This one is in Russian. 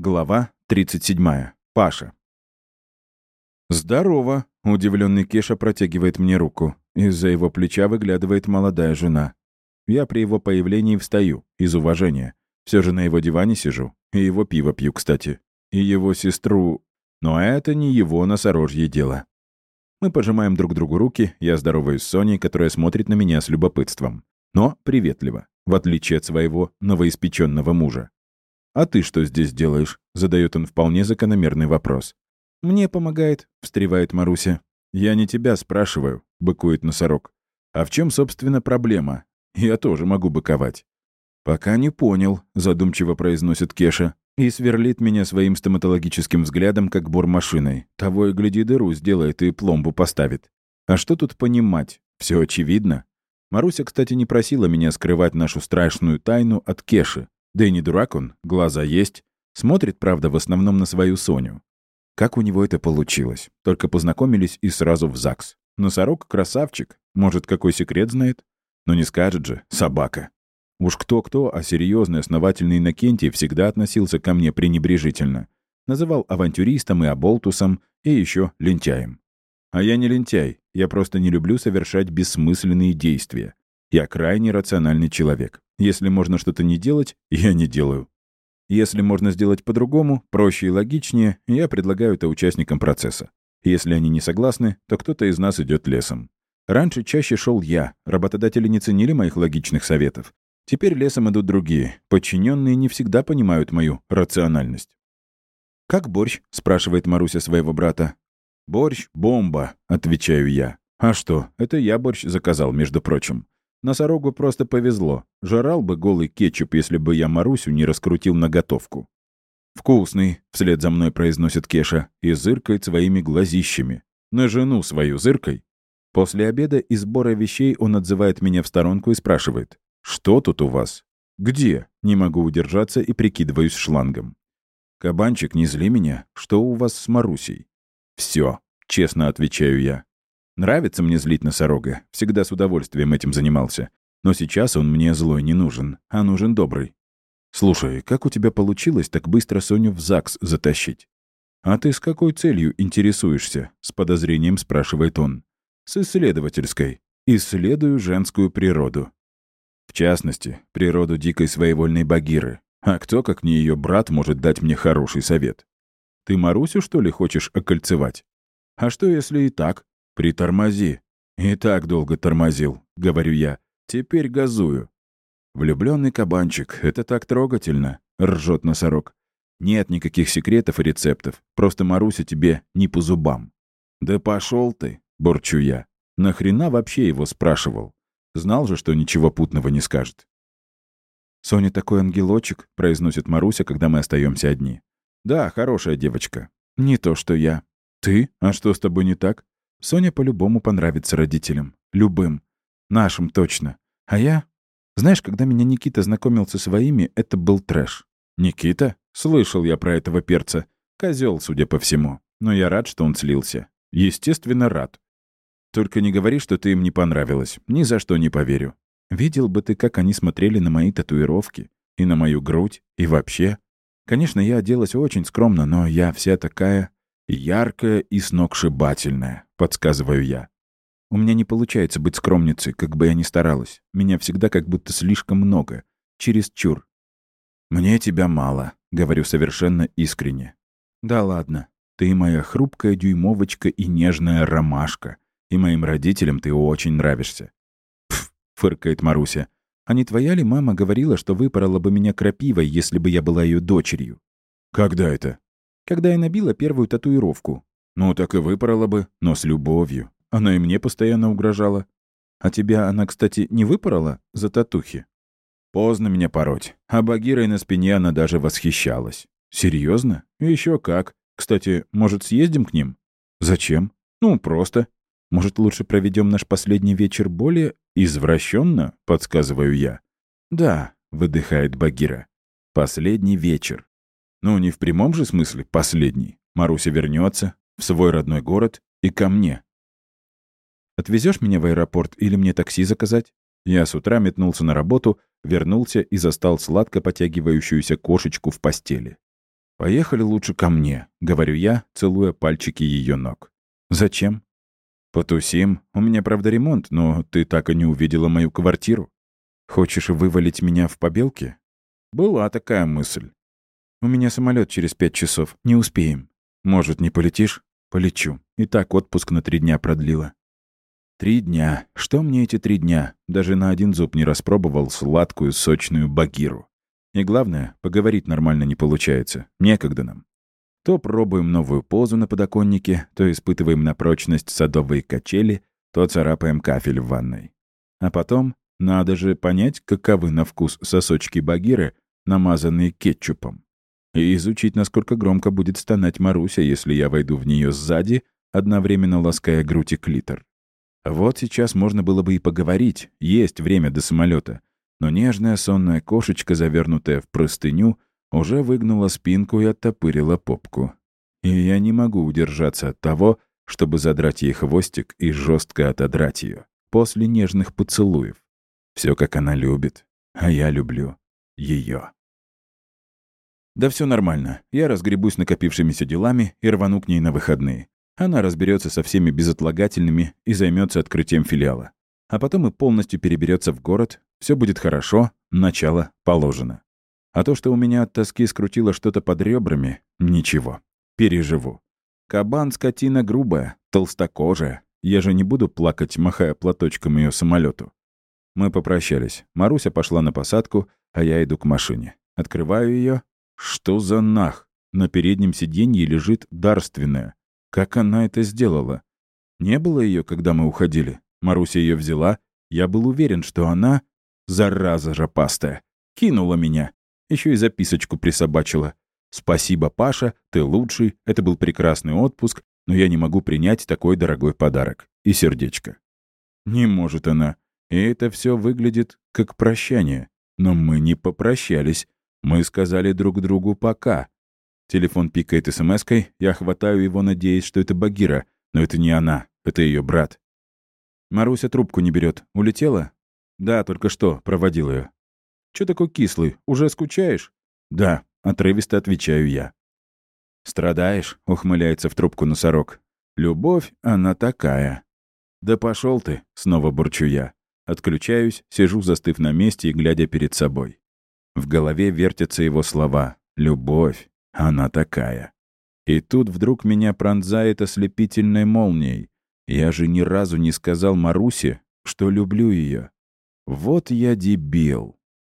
Глава 37. Паша. «Здорово!» — удивленный Кеша протягивает мне руку. Из-за его плеча выглядывает молодая жена. Я при его появлении встаю, из уважения. Все же на его диване сижу. И его пиво пью, кстати. И его сестру... Но это не его носорожье дело. Мы пожимаем друг другу руки, я здороваюсь с Соней, которая смотрит на меня с любопытством. Но приветливо, в отличие от своего новоиспеченного мужа. «А ты что здесь делаешь?» — задает он вполне закономерный вопрос. «Мне помогает», — встревает Маруся. «Я не тебя спрашиваю», — быкует носорог. «А в чем, собственно, проблема? Я тоже могу быковать». «Пока не понял», — задумчиво произносит Кеша. И сверлит меня своим стоматологическим взглядом, как бормашиной. Того и гляди дыру сделает и пломбу поставит. А что тут понимать? Все очевидно. Маруся, кстати, не просила меня скрывать нашу страшную тайну от Кеши. Да и не дурак он, глаза есть. Смотрит, правда, в основном на свою Соню. Как у него это получилось? Только познакомились и сразу в ЗАГС. Носорог — красавчик. Может, какой секрет знает? Но не скажет же «собака». Уж кто-кто, а серьезный, основательный Иннокентий всегда относился ко мне пренебрежительно. Называл авантюристом и оболтусом, и еще лентяем. А я не лентяй, я просто не люблю совершать бессмысленные действия. Я крайне рациональный человек. Если можно что-то не делать, я не делаю. Если можно сделать по-другому, проще и логичнее, я предлагаю это участникам процесса. Если они не согласны, то кто-то из нас идет лесом. Раньше чаще шел я, работодатели не ценили моих логичных советов. Теперь лесом идут другие, подчиненные не всегда понимают мою рациональность. «Как борщ?» — спрашивает Маруся своего брата. «Борщ — бомба», — отвечаю я. «А что, это я борщ заказал, между прочим. Носорогу просто повезло. Жрал бы голый кетчуп, если бы я Марусю не раскрутил на готовку. «Вкусный», — вслед за мной произносит Кеша, и зыркает своими глазищами. «На жену свою зыркой». После обеда и сбора вещей он отзывает меня в сторонку и спрашивает. «Что тут у вас?» «Где?» Не могу удержаться и прикидываюсь шлангом. «Кабанчик, не зли меня. Что у вас с Марусей?» «Все», — честно отвечаю я. Нравится мне злить носорога. Всегда с удовольствием этим занимался. Но сейчас он мне злой не нужен, а нужен добрый. Слушай, как у тебя получилось так быстро Соню в ЗАГС затащить? А ты с какой целью интересуешься? С подозрением спрашивает он. С исследовательской. Исследую женскую природу. В частности, природу дикой своевольной Багиры. А кто, как не ее брат, может дать мне хороший совет? Ты Марусю, что ли, хочешь окольцевать? А что, если и так? «Притормози». «И так долго тормозил», — говорю я. «Теперь газую». Влюбленный кабанчик, это так трогательно», — ржет носорог. «Нет никаких секретов и рецептов. Просто Маруся тебе не по зубам». «Да пошел ты», — бурчу я. «Нахрена вообще его спрашивал? Знал же, что ничего путного не скажет». «Соня такой ангелочек», — произносит Маруся, когда мы остаемся одни. «Да, хорошая девочка. Не то, что я». «Ты? А что с тобой не так?» Соня по-любому понравится родителям. Любым. Нашим точно. А я? Знаешь, когда меня Никита знакомил со своими, это был трэш. Никита? Слышал я про этого перца. Козел, судя по всему. Но я рад, что он слился. Естественно, рад. Только не говори, что ты им не понравилась. Ни за что не поверю. Видел бы ты, как они смотрели на мои татуировки. И на мою грудь. И вообще. Конечно, я оделась очень скромно, но я вся такая... Яркая и сногсшибательная, — подсказываю я. «У меня не получается быть скромницей, как бы я ни старалась. Меня всегда как будто слишком много. Чересчур». «Мне тебя мало», — говорю совершенно искренне. «Да ладно. Ты моя хрупкая дюймовочка и нежная ромашка. И моим родителям ты очень нравишься». «Пф», — фыркает Маруся. «А не твоя ли мама говорила, что выпорола бы меня крапивой, если бы я была ее дочерью?» «Когда это?» когда я набила первую татуировку. Ну, так и выпорола бы, но с любовью. Она и мне постоянно угрожала. А тебя она, кстати, не выпорола за татухи? Поздно меня пороть. А Багирой на спине она даже восхищалась. Серьезно? Еще как. Кстати, может, съездим к ним? Зачем? Ну, просто. Может, лучше проведем наш последний вечер более извращенно, подсказываю я. Да, выдыхает Багира. Последний вечер. Ну, не в прямом же смысле, последний. Маруся вернется в свой родной город и ко мне. Отвезешь меня в аэропорт или мне такси заказать? Я с утра метнулся на работу, вернулся и застал сладко потягивающуюся кошечку в постели. «Поехали лучше ко мне», — говорю я, целуя пальчики ее ног. «Зачем?» «Потусим. У меня, правда, ремонт, но ты так и не увидела мою квартиру. Хочешь вывалить меня в побелке?» «Была такая мысль. У меня самолет через пять часов. Не успеем. Может, не полетишь? Полечу. И так отпуск на три дня продлила. Три дня. Что мне эти три дня? Даже на один зуб не распробовал сладкую, сочную багиру. И главное, поговорить нормально не получается. Некогда нам. То пробуем новую позу на подоконнике, то испытываем на прочность садовые качели, то царапаем кафель в ванной. А потом надо же понять, каковы на вкус сосочки багиры, намазанные кетчупом и изучить, насколько громко будет стонать Маруся, если я войду в нее сзади, одновременно лаская грудь и клитор. Вот сейчас можно было бы и поговорить, есть время до самолета. Но нежная сонная кошечка, завернутая в простыню, уже выгнула спинку и оттопырила попку. И я не могу удержаться от того, чтобы задрать ей хвостик и жестко отодрать ее после нежных поцелуев. Все как она любит, а я люблю ее. Да все нормально. Я разгребусь накопившимися делами и рвану к ней на выходные. Она разберется со всеми безотлагательными и займется открытием филиала. А потом и полностью переберется в город. Все будет хорошо, начало положено. А то, что у меня от тоски скрутило что-то под ребрами, ничего. Переживу. Кабан скотина грубая, толстокожая. Я же не буду плакать, махая платочком ее самолету. Мы попрощались. Маруся пошла на посадку, а я иду к машине. Открываю ее, что за нах? На переднем сиденье лежит дарственная. Как она это сделала? Не было ее, когда мы уходили. Маруся ее взяла. Я был уверен, что она... Зараза жопастая. Кинула меня. Еще и записочку присобачила. «Спасибо, Паша, ты лучший, это был прекрасный отпуск, но я не могу принять такой дорогой подарок». И сердечко. Не может она. И это все выглядит как прощание. Но мы не попрощались. Мы сказали друг другу «пока». Телефон пикает смс-кой, я хватаю его, надеясь, что это Багира, но это не она, это ее брат. Маруся трубку не берет. Улетела? Да, только что, проводил ее. Че такой кислый? Уже скучаешь? Да, отрывисто отвечаю я. Страдаешь? ухмыляется в трубку носорог. Любовь, она такая. Да пошел ты, снова бурчу я. Отключаюсь, сижу, застыв на месте и глядя перед собой. В голове вертятся его слова «Любовь, она такая». И тут вдруг меня пронзает ослепительной молнией. Я же ни разу не сказал Марусе, что люблю ее. Вот я дебил.